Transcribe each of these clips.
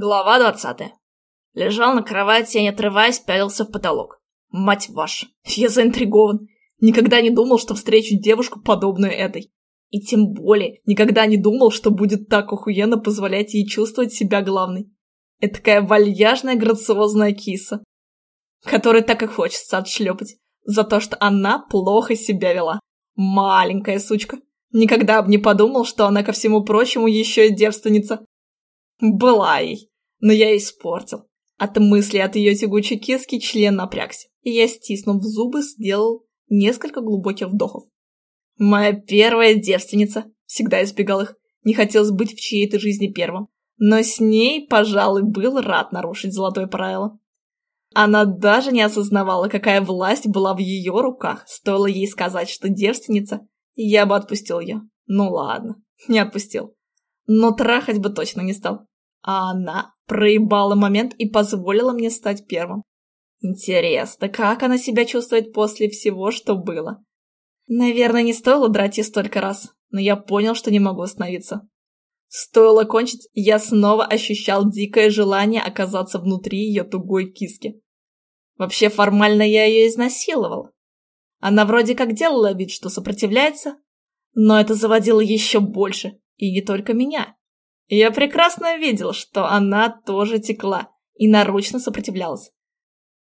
Глава двадцатая. Лежал на кровати и, не отрываясь, пялился в потолок. Мать ваша, я заинтригован. Никогда не думал, что встречу девушку, подобную этой. И тем более, никогда не думал, что будет так охуенно позволять ей чувствовать себя главной. Это такая вальяжная, грациозная киса, которой так и хочется отшлепать за то, что она плохо себя вела. Маленькая сучка. Никогда бы не подумал, что она, ко всему прочему, еще и девственница. Была ей, но я испортил. От мысли от ее тягучей киски член напрягся, и я, стиснув зубы, сделал несколько глубоких вдохов. Моя первая девственница. Всегда избегал их. Не хотелось быть в чьей-то жизни первым. Но с ней, пожалуй, был рад нарушить золотое правило. Она даже не осознавала, какая власть была в ее руках. Стоило ей сказать, что девственница, я бы отпустил ее. Ну ладно, не отпустил. Но трахать бы точно не стал. А она проебала момент и позволила мне стать первым. Интересно, как она себя чувствует после всего, что было? Наверное, не стоило драть ее столько раз, но я понял, что не могу остановиться. Стоило кончить, я снова ощущал дикое желание оказаться внутри ее тугой киски. Вообще, формально я ее изнасиловал. Она вроде как делала вид, что сопротивляется, но это заводило еще больше, и не только меня. Я прекрасно видел, что она тоже текла и нарочно сопротивлялась,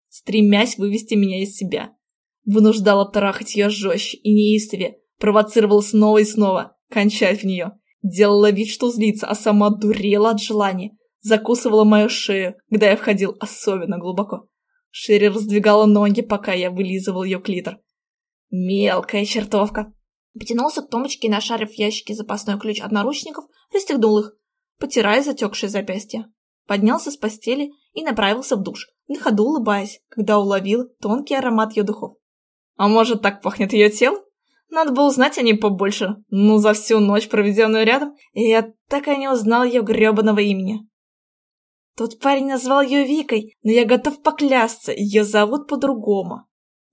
стремясь вывести меня из себя. Вынуждала трахать ее жестче и неистовее, провоцировала снова и снова, кончать в нее. Делала вид, что злится, а сама дурела от желания. Закусывала мою шею, когда я входил особенно глубоко. Шире раздвигала ноги, пока я вылизывал ее клитор. Мелкая чертовка. Потянулся к тумбочке и, нашарив в ящике запасной ключ от наручников, пристегнул их, потирая затекшие запястья. Поднялся с постели и направился в душ, на ходу улыбаясь, когда уловил тонкий аромат ее духов. А может, так пахнет ее тело? Надо было узнать о ней побольше, но за всю ночь, проведенную рядом, я так и не узнал ее гребаного имени. Тот парень назвал ее Викой, но я готов поклясться, ее зовут по-другому.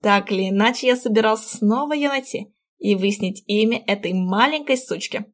Так или иначе, я собирался снова ее найти и выяснить имя этой маленькой сучки.